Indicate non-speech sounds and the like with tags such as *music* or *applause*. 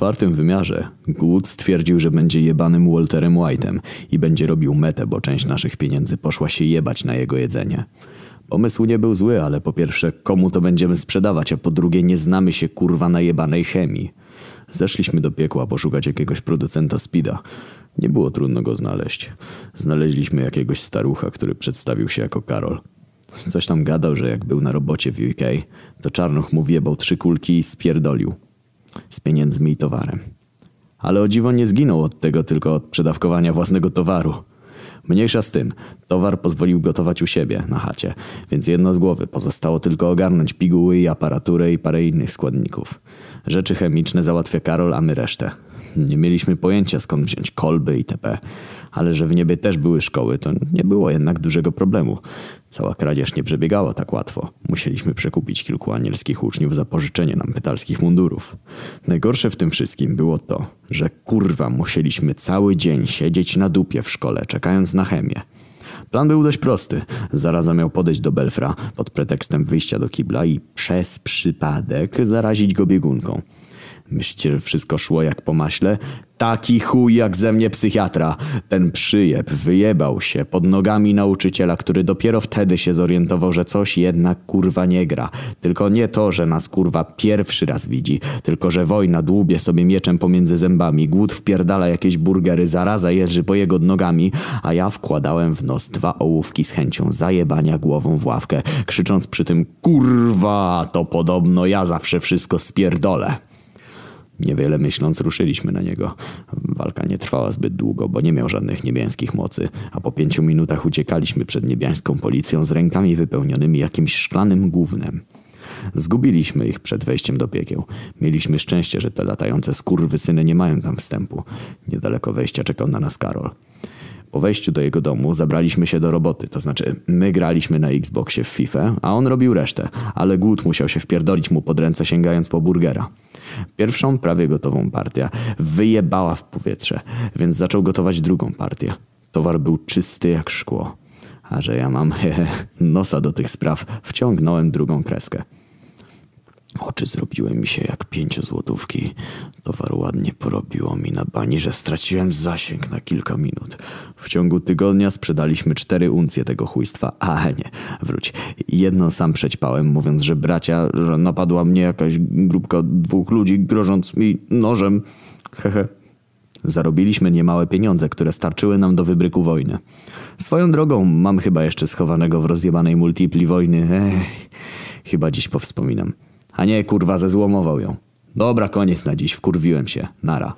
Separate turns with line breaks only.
czwartym wymiarze Good stwierdził, że będzie jebanym Walterem White'em i będzie robił metę, bo część naszych pieniędzy poszła się jebać na jego jedzenie. Pomysł nie był zły, ale po pierwsze, komu to będziemy sprzedawać, a po drugie, nie znamy się kurwa na jebanej chemii. Zeszliśmy do piekła poszukać jakiegoś producenta speeda. Nie było trudno go znaleźć. Znaleźliśmy jakiegoś starucha, który przedstawił się jako Karol. Coś tam gadał, że jak był na robocie w UK, to Czarnuch mu wjebał trzy kulki i spierdolił. Z pieniędzmi i towarem. Ale o dziwo nie zginął od tego, tylko od przedawkowania własnego towaru. Mniejsza z tym, towar pozwolił gotować u siebie, na chacie, więc jedno z głowy pozostało tylko ogarnąć piguły i aparaturę i parę innych składników. Rzeczy chemiczne załatwia Karol, a my resztę. Nie mieliśmy pojęcia skąd wziąć kolby itp., ale że w niebie też były szkoły, to nie było jednak dużego problemu. Cała kradzież nie przebiegała tak łatwo. Musieliśmy przekupić kilku anielskich uczniów za pożyczenie nam pytalskich mundurów. Najgorsze w tym wszystkim było to, że kurwa musieliśmy cały dzień siedzieć na dupie w szkole, czekając na chemię. Plan był dość prosty. Zaraza miał podejść do Belfra pod pretekstem wyjścia do kibla i przez przypadek zarazić go biegunką. Myślicie, że wszystko szło jak po maśle? Taki chuj jak ze mnie psychiatra. Ten przyjeb wyjebał się pod nogami nauczyciela, który dopiero wtedy się zorientował, że coś jednak kurwa nie gra. Tylko nie to, że nas kurwa pierwszy raz widzi, tylko że wojna dłubie sobie mieczem pomiędzy zębami, głód wpierdala jakieś burgery, zaraza jeży po jego nogami, a ja wkładałem w nos dwa ołówki z chęcią zajebania głową w ławkę, krzycząc przy tym kurwa, to podobno ja zawsze wszystko spierdolę. Niewiele myśląc ruszyliśmy na niego. Walka nie trwała zbyt długo, bo nie miał żadnych niebiańskich mocy, a po pięciu minutach uciekaliśmy przed niebiańską policją z rękami wypełnionymi jakimś szklanym gównem. Zgubiliśmy ich przed wejściem do piekieł. Mieliśmy szczęście, że te latające skurwysyny nie mają tam wstępu. Niedaleko wejścia czekał na nas Karol. Po wejściu do jego domu zabraliśmy się do roboty, to znaczy my graliśmy na Xboxie w FIFA, a on robił resztę, ale głód musiał się wpierdolić mu pod ręce sięgając po burgera. Pierwszą, prawie gotową partię wyjebała w powietrze, więc zaczął gotować drugą partię. Towar był czysty jak szkło. A że ja mam hehe, *laughs* nosa do tych spraw, wciągnąłem drugą kreskę. Oczy zrobiły mi się jak pięciozłotówki. Towar ładnie porobiło mi na bani, że straciłem zasięg na kilka minut. W ciągu tygodnia sprzedaliśmy cztery uncje tego chujstwa. A nie, wróć. Jedno sam przećpałem, mówiąc, że bracia, że napadła mnie jakaś grupka dwóch ludzi, grożąc mi nożem. Hehe. Zarobiliśmy niemałe pieniądze, które starczyły nam do wybryku wojny. Swoją drogą mam chyba jeszcze schowanego w rozjebanej multipli wojny. Ech, chyba dziś powspominam. A nie, kurwa, zezłomował ją. Dobra, koniec na dziś, wkurwiłem się. Nara.